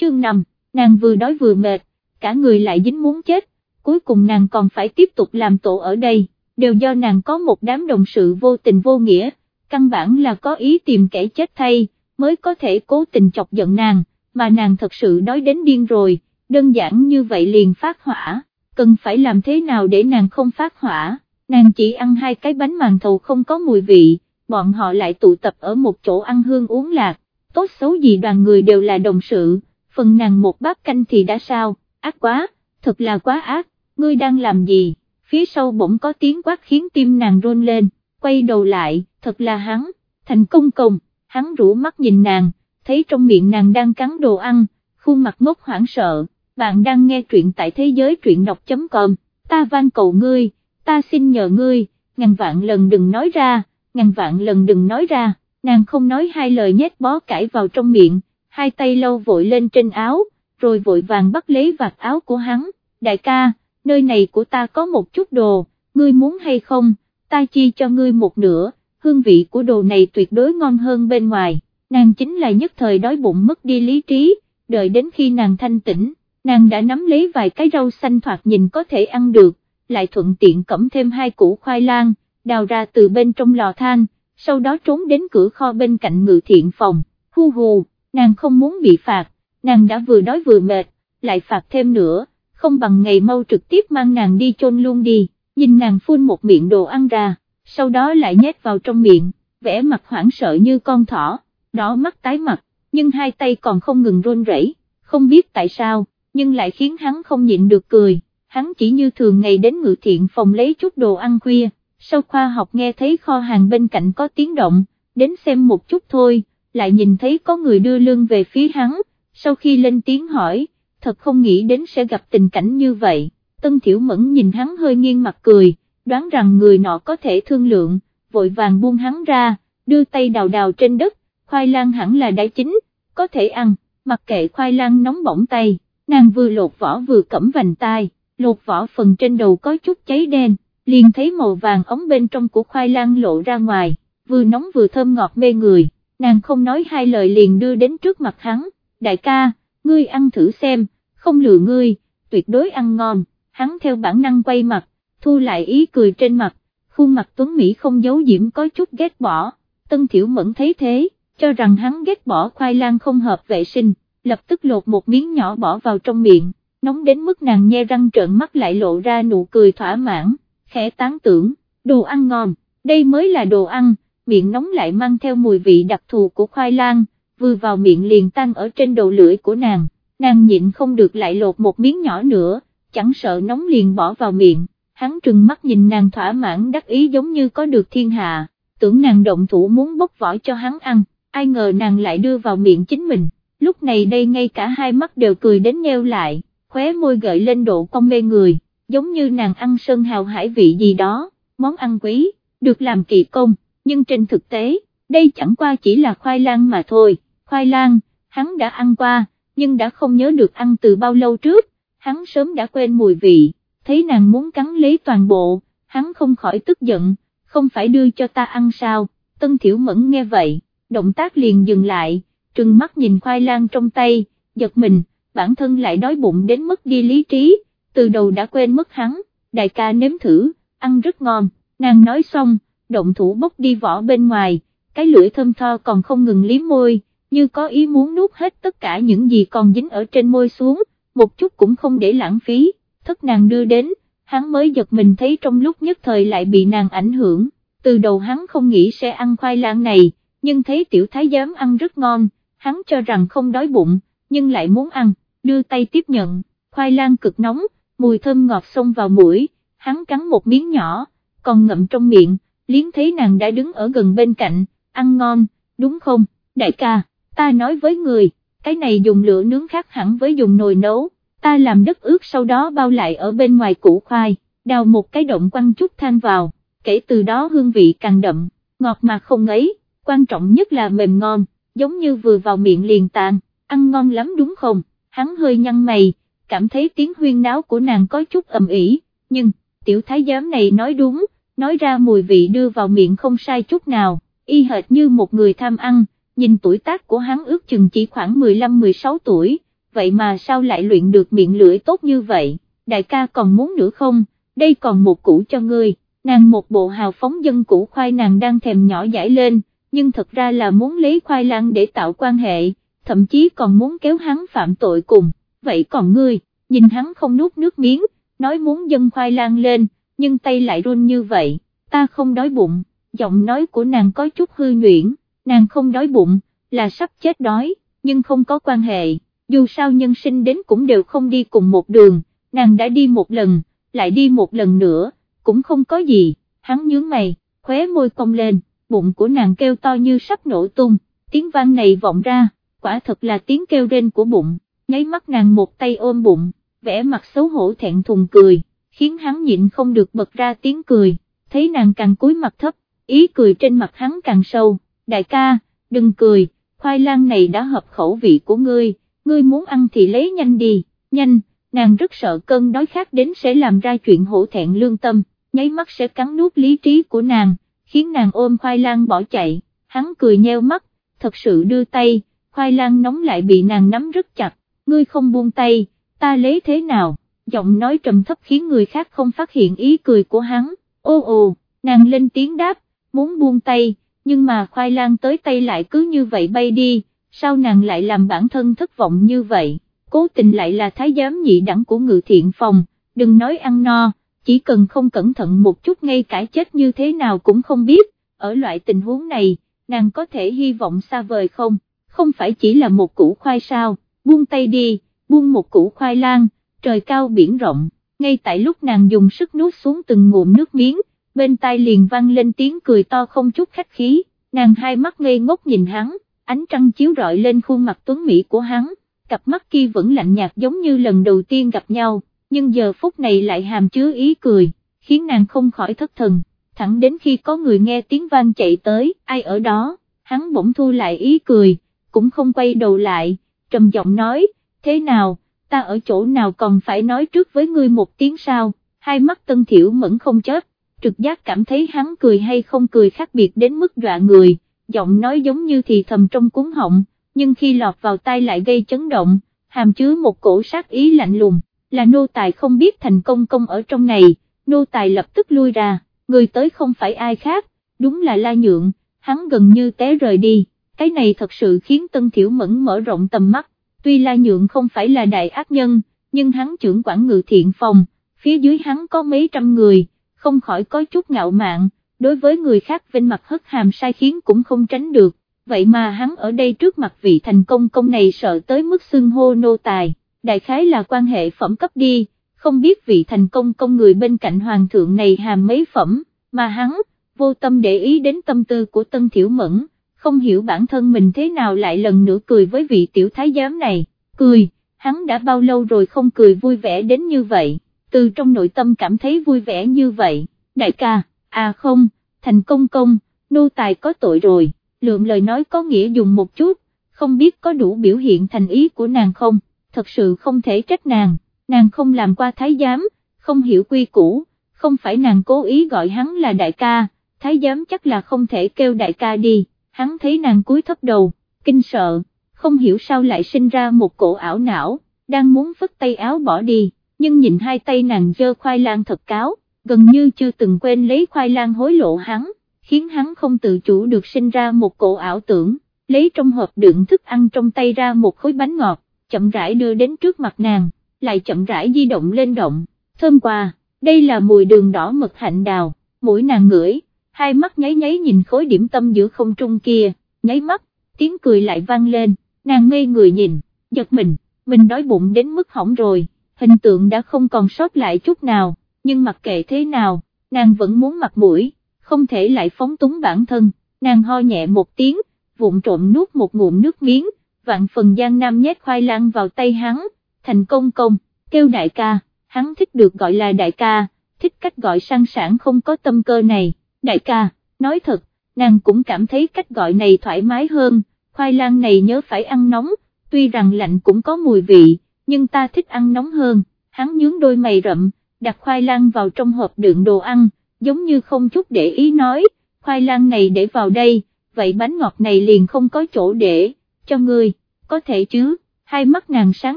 chương 5, nàng vừa đói vừa mệt, cả người lại dính muốn chết, cuối cùng nàng còn phải tiếp tục làm tổ ở đây, đều do nàng có một đám đồng sự vô tình vô nghĩa, căn bản là có ý tìm kẻ chết thay, mới có thể cố tình chọc giận nàng, mà nàng thật sự đói đến điên rồi, đơn giản như vậy liền phát hỏa, cần phải làm thế nào để nàng không phát hỏa, nàng chỉ ăn hai cái bánh màn thầu không có mùi vị, bọn họ lại tụ tập ở một chỗ ăn hương uống lạc, tốt xấu gì đoàn người đều là đồng sự, phần nàng một bát canh thì đã sao, ác quá, thật là quá ác, ngươi đang làm gì, phía sau bỗng có tiếng quát khiến tim nàng run lên, quay đầu lại, thật là hắn, thành công công, hắn rủ mắt nhìn nàng, thấy trong miệng nàng đang cắn đồ ăn, khuôn mặt ngốc hoảng sợ, bạn đang nghe truyện tại thế giới truyện đọc.com, ta van cầu ngươi, ta xin nhờ ngươi, ngàn vạn lần đừng nói ra, ngàn vạn lần đừng nói ra, nàng không nói hai lời nhét bó cải vào trong miệng, hai tay lâu vội lên trên áo, rồi vội vàng bắt lấy vạt áo của hắn, đại ca, nơi này của ta có một chút đồ, ngươi muốn hay không, ta chi cho ngươi một nửa, hương vị của đồ này tuyệt đối ngon hơn bên ngoài, nàng chính là nhất thời đói bụng mất đi lý trí, đợi đến khi nàng thanh tĩnh, nàng đã nắm lấy vài cái rau xanh thoạt nhìn có thể ăn được, lại thuận tiện cẩm thêm hai củ khoai lang, đào ra từ bên trong lò than, sau đó trốn đến cửa kho bên cạnh ngự thiện phòng, hu hù, nàng không muốn bị phạt, nàng đã vừa đói vừa mệt, lại phạt thêm nữa, không bằng ngày mau trực tiếp mang nàng đi chôn luôn đi, nhìn nàng phun một miệng đồ ăn ra, sau đó lại nhét vào trong miệng, vẽ mặt hoảng sợ như con thỏ, đỏ mắt tái mặt, nhưng hai tay còn không ngừng run rẩy, không biết tại sao, nhưng lại khiến hắn không nhịn được cười, hắn chỉ như thường ngày đến ngự thiện phòng lấy chút đồ ăn khuya, sau khoa học nghe thấy kho hàng bên cạnh có tiếng động, đến xem một chút thôi, lại nhìn thấy có người đưa lương về phía hắn, sau khi lên tiếng hỏi, thật không nghĩ đến sẽ gặp tình cảnh như vậy, Tân Thiểu Mẫn nhìn hắn hơi nghiêng mặt cười, đoán rằng người nọ có thể thương lượng, vội vàng buông hắn ra, đưa tay đào đào trên đất, khoai lang hẳn là đã chín, có thể ăn, mặc kệ khoai lang nóng bỏng tay, nàng vừa lột vỏ vừa cẩm vành tai, lột vỏ phần trên đầu có chút cháy đen, liền thấy màu vàng ống bên trong của khoai lang lộ ra ngoài, vừa nóng vừa thơm ngọt mê người, nàng không nói hai lời liền đưa đến trước mặt hắn, đại ca, ngươi ăn thử xem, không lừa ngươi, tuyệt đối ăn ngon, hắn theo bản năng quay mặt, thu lại ý cười trên mặt, khuôn mặt Tuấn Mỹ không giấu diễm có chút ghét bỏ, Tân Thiểu Mẫn thấy thế, cho rằng hắn ghét bỏ khoai lang không hợp vệ sinh, lập tức lột một miếng nhỏ bỏ vào trong miệng, nóng đến mức nàng nhe răng trợn mắt lại lộ ra nụ cười thỏa mãn, khẽ tán tưởng, đồ ăn ngon, đây mới là đồ ăn, miệng nóng lại mang theo mùi vị đặc thù của khoai lang, vừa vào miệng liền tan ở trên đầu lưỡi của nàng, nàng nhịn không được lại lột một miếng nhỏ nữa, chẳng sợ nóng liền bỏ vào miệng, hắn trừng mắt nhìn nàng thỏa mãn đắc ý giống như có được thiên hạ, tưởng nàng động thủ muốn bốc vỏ cho hắn ăn, ai ngờ nàng lại đưa vào miệng chính mình, lúc này đây ngay cả hai mắt đều cười đến nheo lại, khóe môi gợi lên độ cong mê người, giống như nàng ăn sơn hào hải vị gì đó, món ăn quý, được làm kỳ công, nhưng trên thực tế, đây chẳng qua chỉ là khoai lang mà thôi, khoai lang, hắn đã ăn qua, nhưng đã không nhớ được ăn từ bao lâu trước, hắn sớm đã quên mùi vị, thấy nàng muốn cắn lấy toàn bộ, hắn không khỏi tức giận, không phải đưa cho ta ăn sao, tân thiểu mẫn nghe vậy, động tác liền dừng lại, trừng mắt nhìn khoai lang trong tay, giật mình, bản thân lại đói bụng đến mức đi lý trí, từ đầu đã quên mất hắn, đại ca nếm thử, ăn rất ngon, nàng nói xong, động thủ bốc đi vỏ bên ngoài, cái lưỡi thơm tho còn không ngừng liếm môi, như có ý muốn nuốt hết tất cả những gì còn dính ở trên môi xuống, một chút cũng không để lãng phí, thất nàng đưa đến, hắn mới giật mình thấy trong lúc nhất thời lại bị nàng ảnh hưởng, từ đầu hắn không nghĩ sẽ ăn khoai lang này, nhưng thấy tiểu thái giám ăn rất ngon, hắn cho rằng không đói bụng, nhưng lại muốn ăn, đưa tay tiếp nhận, khoai lang cực nóng, mùi thơm ngọt xông vào mũi, hắn cắn một miếng nhỏ, còn ngậm trong miệng, liếng thấy nàng đã đứng ở gần bên cạnh, ăn ngon, đúng không, đại ca, ta nói với người, cái này dùng lửa nướng khác hẳn với dùng nồi nấu, ta làm đất ướt sau đó bao lại ở bên ngoài củ khoai, đào một cái động quăng chút than vào, kể từ đó hương vị càng đậm, ngọt mà không ấy, quan trọng nhất là mềm ngon, giống như vừa vào miệng liền tàn, ăn ngon lắm đúng không, hắn hơi nhăn mày, cảm thấy tiếng huyên náo của nàng có chút ầm ĩ, nhưng, tiểu thái giám này nói đúng, nói ra mùi vị đưa vào miệng không sai chút nào, y hệt như một người tham ăn, nhìn tuổi tác của hắn ước chừng chỉ khoảng 15-16 tuổi, vậy mà sao lại luyện được miệng lưỡi tốt như vậy, đại ca còn muốn nữa không, đây còn một củ cho ngươi, nàng một bộ hào phóng dân củ khoai nàng đang thèm nhỏ giải lên, nhưng thật ra là muốn lấy khoai lang để tạo quan hệ, thậm chí còn muốn kéo hắn phạm tội cùng, vậy còn ngươi, nhìn hắn không nuốt nước miếng, nói muốn dân khoai lang lên, nhưng tay lại run như vậy, ta không đói bụng, giọng nói của nàng có chút hư nhuyễn, nàng không đói bụng, là sắp chết đói, nhưng không có quan hệ, dù sao nhân sinh đến cũng đều không đi cùng một đường, nàng đã đi một lần, lại đi một lần nữa, cũng không có gì, hắn nhướng mày, khóe môi cong lên, bụng của nàng kêu to như sắp nổ tung, tiếng vang này vọng ra, quả thật là tiếng kêu rên của bụng, nháy mắt nàng một tay ôm bụng, vẻ mặt xấu hổ thẹn thùng cười, khiến hắn nhịn không được bật ra tiếng cười, thấy nàng càng cúi mặt thấp, ý cười trên mặt hắn càng sâu, đại ca, đừng cười, khoai lang này đã hợp khẩu vị của ngươi, ngươi muốn ăn thì lấy nhanh đi, nhanh, nàng rất sợ cơn đói khát đến sẽ làm ra chuyện hổ thẹn lương tâm, nháy mắt sẽ cắn nuốt lý trí của nàng, khiến nàng ôm khoai lang bỏ chạy, hắn cười nheo mắt, thật sự đưa tay, khoai lang nóng lại bị nàng nắm rất chặt, ngươi không buông tay, ta lấy thế nào, giọng nói trầm thấp khiến người khác không phát hiện ý cười của hắn, ô ồ, nàng lên tiếng đáp, muốn buông tay, nhưng mà khoai lang tới tay lại cứ như vậy bay đi, sao nàng lại làm bản thân thất vọng như vậy, cố tình lại là thái giám nhị đẳng của ngự thiện phòng, đừng nói ăn no, chỉ cần không cẩn thận một chút ngay cả chết như thế nào cũng không biết, ở loại tình huống này, nàng có thể hy vọng xa vời không, không phải chỉ là một củ khoai sao, buông tay đi, buông một củ khoai lang, trời cao biển rộng, ngay tại lúc nàng dùng sức nuốt xuống từng ngụm nước miếng, bên tai liền vang lên tiếng cười to không chút khách khí, nàng hai mắt ngây ngốc nhìn hắn, ánh trăng chiếu rọi lên khuôn mặt tuấn mỹ của hắn, cặp mắt kia vẫn lạnh nhạt giống như lần đầu tiên gặp nhau, nhưng giờ phút này lại hàm chứa ý cười, khiến nàng không khỏi thất thần, thẳng đến khi có người nghe tiếng vang chạy tới, ai ở đó, hắn bỗng thu lại ý cười, cũng không quay đầu lại, trầm giọng nói, thế nào, ta ở chỗ nào còn phải nói trước với ngươi một tiếng sao, hai mắt tân thiểu mẫn không chết, trực giác cảm thấy hắn cười hay không cười khác biệt đến mức dọa người, giọng nói giống như thì thầm trong cuốn họng, nhưng khi lọt vào tai lại gây chấn động, hàm chứa một cổ sát ý lạnh lùng, là nô tài không biết thành công công ở trong này, nô tài lập tức lui ra, người tới không phải ai khác, đúng là la nhượng, hắn gần như té rời đi, cái này thật sự khiến Tân Thiểu Mẫn mở rộng tầm mắt, tuy la nhượng không phải là đại ác nhân, nhưng hắn trưởng quản ngự thiện phòng, phía dưới hắn có mấy trăm người, không khỏi có chút ngạo mạn, đối với người khác vinh mặt hất hàm sai khiến cũng không tránh được, vậy mà hắn ở đây trước mặt vị thành công công này sợ tới mức xưng hô nô tài, đại khái là quan hệ phẩm cấp đi, không biết vị thành công công người bên cạnh hoàng thượng này hàm mấy phẩm, mà hắn, vô tâm để ý đến tâm tư của Tân Thiểu Mẫn, không hiểu bản thân mình thế nào lại lần nữa cười với vị tiểu thái giám này, cười, hắn đã bao lâu rồi không cười vui vẻ đến như vậy, từ trong nội tâm cảm thấy vui vẻ như vậy, đại ca, à không, thành công công, nô tài có tội rồi, lượng lời nói có nghĩa dùng một chút, không biết có đủ biểu hiện thành ý của nàng không, thật sự không thể trách nàng, nàng không làm qua thái giám, không hiểu quy củ, không phải nàng cố ý gọi hắn là đại ca, thái giám chắc là không thể kêu đại ca đi, hắn thấy nàng cúi thấp đầu, kinh sợ, không hiểu sao lại sinh ra một cổ ảo não, đang muốn phất tay áo bỏ đi, nhưng nhìn hai tay nàng dơ khoai lang thật cáo, gần như chưa từng quên lấy khoai lang hối lộ hắn, khiến hắn không tự chủ được sinh ra một cổ ảo tưởng, lấy trong hộp đựng thức ăn trong tay ra một khối bánh ngọt, chậm rãi đưa đến trước mặt nàng, lại chậm rãi di động lên động, thơm qua, đây là mùi đường đỏ mật hạnh đào, mũi nàng ngửi, hai mắt nháy nháy nhìn khối điểm tâm giữa không trung kia, nháy mắt, tiếng cười lại vang lên, nàng ngây người nhìn, giật mình, mình đói bụng đến mức hỏng rồi, hình tượng đã không còn sót lại chút nào, nhưng mặc kệ thế nào, nàng vẫn muốn mặt mũi, không thể lại phóng túng bản thân, nàng ho nhẹ một tiếng, vụn trộm nuốt một ngụm nước miếng, vạn phần Giang Nam nhét khoai lang vào tay hắn, thành công công, kêu đại ca, hắn thích được gọi là đại ca, thích cách gọi sang sản không có tâm cơ này, đại ca, nói thật, nàng cũng cảm thấy cách gọi này thoải mái hơn, khoai lang này nhớ phải ăn nóng, tuy rằng lạnh cũng có mùi vị, nhưng ta thích ăn nóng hơn, hắn nhướng đôi mày rậm, đặt khoai lang vào trong hộp đựng đồ ăn, giống như không chút để ý nói, khoai lang này để vào đây, vậy bánh ngọt này liền không có chỗ để, cho ngươi, có thể chứ, hai mắt nàng sáng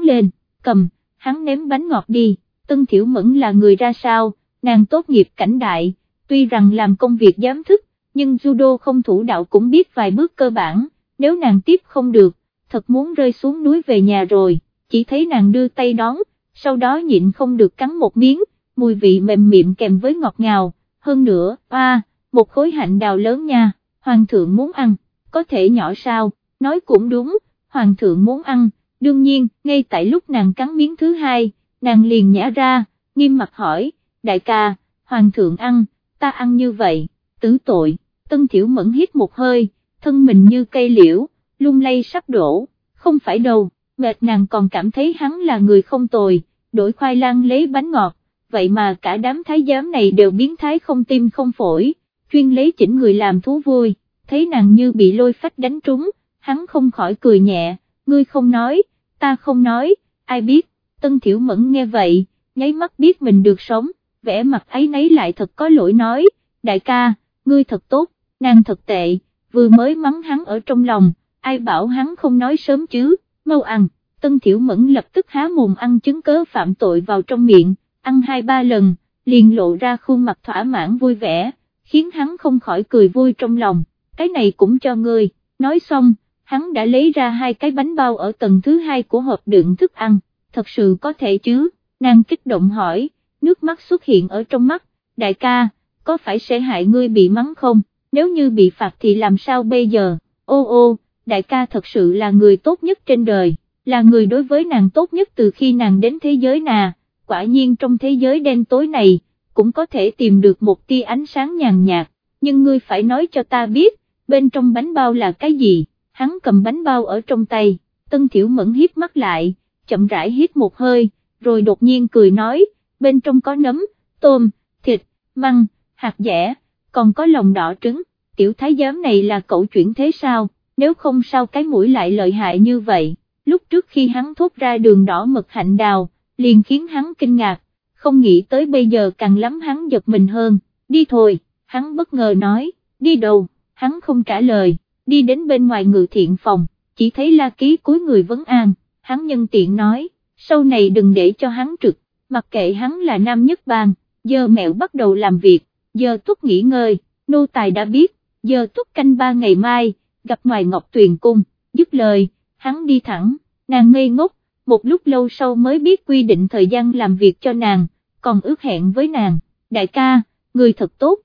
lên, cầm, hắn ném bánh ngọt đi, Tân Thiểu Mẫn là người ra sao, nàng tốt nghiệp cảnh đại, tuy rằng làm công việc giám thức, nhưng judo không thủ đạo cũng biết vài bước cơ bản, nếu nàng tiếp không được, thật muốn rơi xuống núi về nhà rồi, chỉ thấy nàng đưa tay đón, sau đó nhịn không được cắn một miếng, mùi vị mềm miệng kèm với ngọt ngào, hơn nữa, a, một khối hạnh đào lớn nha, hoàng thượng muốn ăn, có thể nhỏ sao, nói cũng đúng, hoàng thượng muốn ăn, đương nhiên, ngay tại lúc nàng cắn miếng thứ hai, nàng liền nhả ra, nghiêm mặt hỏi, đại ca, hoàng thượng ăn, ta ăn như vậy, tứ tội, tân thiểu mẫn hít một hơi, thân mình như cây liễu, lung lay sắp đổ, không phải đâu, mệt nàng còn cảm thấy hắn là người không tồi, đổi khoai lang lấy bánh ngọt, vậy mà cả đám thái giám này đều biến thái không tim không phổi, chuyên lấy chỉnh người làm thú vui, thấy nàng như bị lôi phách đánh trúng, hắn không khỏi cười nhẹ, ngươi không nói, ta không nói, ai biết, tân thiểu mẫn nghe vậy, nháy mắt biết mình được sống, vẻ mặt ấy nấy lại thật có lỗi nói, đại ca, ngươi thật tốt, nàng thật tệ, vừa mới mắng hắn ở trong lòng, ai bảo hắn không nói sớm chứ, mau ăn, tân thiểu mẫn lập tức há mồm ăn chứng cớ phạm tội vào trong miệng, ăn hai ba lần, liền lộ ra khuôn mặt thỏa mãn vui vẻ, khiến hắn không khỏi cười vui trong lòng, cái này cũng cho ngươi, nói xong, hắn đã lấy ra hai cái bánh bao ở tầng thứ hai của hộp đựng thức ăn, thật sự có thể chứ, nàng kích động hỏi, nước mắt xuất hiện ở trong mắt, đại ca, có phải sẽ hại ngươi bị mắng không, nếu như bị phạt thì làm sao bây giờ, ô ô, đại ca thật sự là người tốt nhất trên đời, là người đối với nàng tốt nhất từ khi nàng đến thế giới nà, quả nhiên trong thế giới đen tối này, cũng có thể tìm được một tia ánh sáng nhàn nhạt, nhưng ngươi phải nói cho ta biết, bên trong bánh bao là cái gì, hắn cầm bánh bao ở trong tay, tân thiểu mẫn hiếp mắt lại, chậm rãi hít một hơi, rồi đột nhiên cười nói, bên trong có nấm, tôm, thịt, măng, hạt dẻ, còn có lòng đỏ trứng, tiểu thái giám này là cậu chuyển thế sao, nếu không sao cái mũi lại lợi hại như vậy, lúc trước khi hắn thốt ra đường đỏ mật hạnh đào, liền khiến hắn kinh ngạc, không nghĩ tới bây giờ càng lắm hắn giật mình hơn, đi thôi, hắn bất ngờ nói, đi đâu, hắn không trả lời, đi đến bên ngoài ngự thiện phòng, chỉ thấy la ký cuối người vấn an, hắn nhân tiện nói, sau này đừng để cho hắn trực, mặc kệ hắn là nam nhất bang, giờ mẹo bắt đầu làm việc, giờ túc nghỉ ngơi, nô tài đã biết, giờ túc canh ba ngày mai, gặp ngoài ngọc tuyền cung, dứt lời, hắn đi thẳng, nàng ngây ngốc, một lúc lâu sau mới biết quy định thời gian làm việc cho nàng, còn ước hẹn với nàng, đại ca, người thật tốt,